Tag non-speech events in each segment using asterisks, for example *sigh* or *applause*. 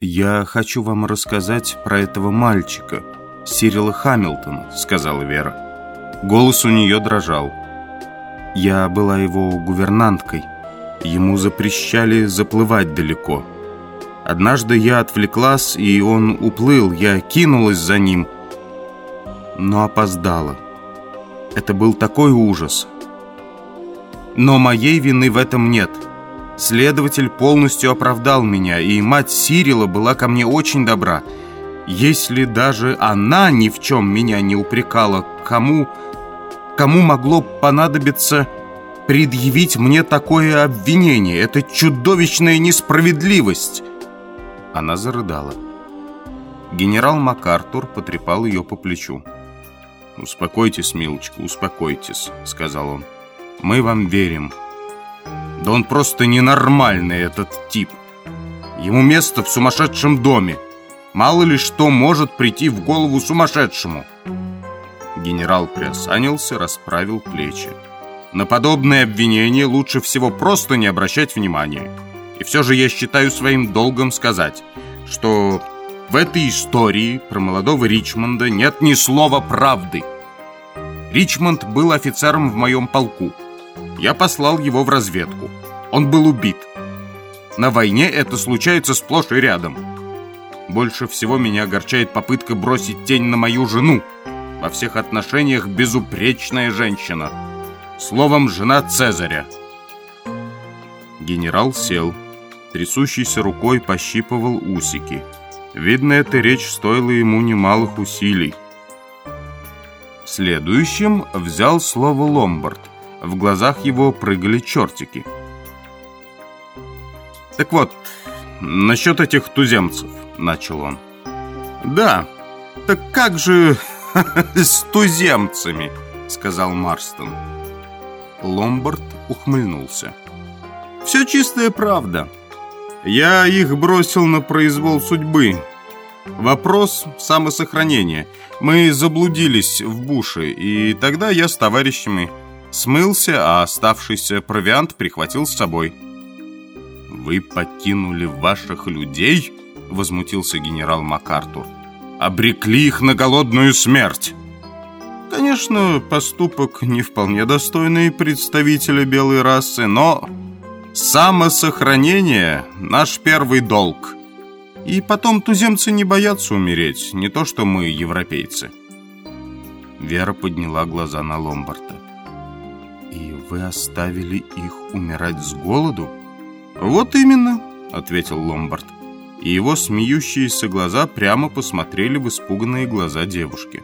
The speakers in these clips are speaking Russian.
«Я хочу вам рассказать про этого мальчика, Сирила Хамилтона», — сказала Вера. Голос у нее дрожал. «Я была его гувернанткой. Ему запрещали заплывать далеко. Однажды я отвлеклась, и он уплыл. Я кинулась за ним, но опоздала. Это был такой ужас. Но моей вины в этом нет». Следователь полностью оправдал меня, и мать Сирила была ко мне очень добра. Если даже она ни в чем меня не упрекала, кому, кому могло понадобиться предъявить мне такое обвинение? Это чудовищная несправедливость!» Она зарыдала. Генерал МакАртур потрепал ее по плечу. «Успокойтесь, милочка, успокойтесь», — сказал он. «Мы вам верим». Да он просто ненормальный, этот тип. Ему место в сумасшедшем доме. Мало ли что может прийти в голову сумасшедшему. Генерал приосанился, расправил плечи. На подобные обвинения лучше всего просто не обращать внимания. И все же я считаю своим долгом сказать, что в этой истории про молодого Ричмонда нет ни слова правды. Ричмонд был офицером в моем полку. Я послал его в разведку. Он был убит. На войне это случается сплошь и рядом. Больше всего меня огорчает попытка бросить тень на мою жену. Во всех отношениях безупречная женщина. Словом, жена Цезаря. Генерал сел. Трясущейся рукой пощипывал усики. Видно, эта речь стоила ему немалых усилий. Следующим взял слово Ломбард. В глазах его прыгали чертики. «Так вот, насчет этих туземцев», — начал он. «Да, так как же *laughs* с туземцами?» — сказал Марстон. Ломбард ухмыльнулся. «Все чистая правда. Я их бросил на произвол судьбы. Вопрос самосохранения. Мы заблудились в буше, и тогда я с товарищами смылся, а оставшийся провиант прихватил с собой. «Вы покинули ваших людей?» — возмутился генерал МакАртур. «Обрекли их на голодную смерть!» Конечно, поступок не вполне достойный представителя белой расы, но самосохранение — наш первый долг. И потом туземцы не боятся умереть, не то что мы, европейцы. Вера подняла глаза на Ломбарда. «И вы оставили их умирать с голоду?» «Вот именно», — ответил Ломбард. И его смеющиеся глаза прямо посмотрели в испуганные глаза девушки.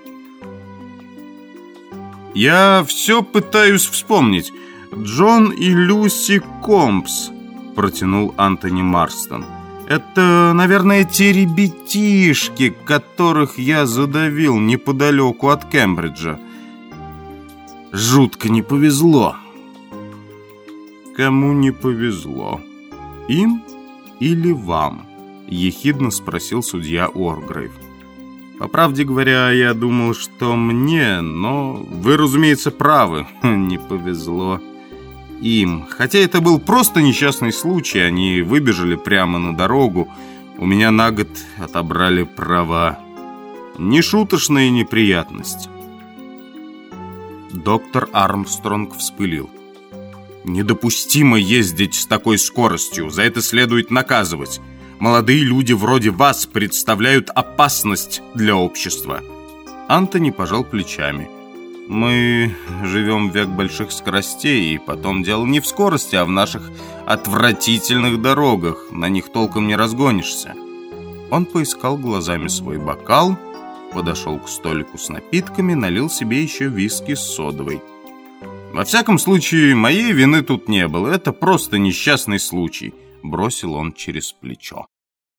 «Я все пытаюсь вспомнить. Джон и Люси Компс», — протянул Антони Марстон. «Это, наверное, те ребятишки, которых я задавил неподалеку от Кембриджа. Жутко не повезло». «Кому не повезло?» «Им или вам?» – ехидно спросил судья Оргрейв. «По правде говоря, я думал, что мне, но вы, разумеется, правы. *laughs* Не повезло им. Хотя это был просто несчастный случай, они выбежали прямо на дорогу. У меня на год отобрали права. Нешуточная неприятность». Доктор Армстронг вспылил. Недопустимо ездить с такой скоростью, за это следует наказывать. Молодые люди вроде вас представляют опасность для общества. Антони пожал плечами. Мы живем в век больших скоростей, и потом дело не в скорости, а в наших отвратительных дорогах. На них толком не разгонишься. Он поискал глазами свой бокал, подошел к столику с напитками, налил себе еще виски с содовой. Во всяком случае, моей вины тут не было. Это просто несчастный случай», — бросил он через плечо.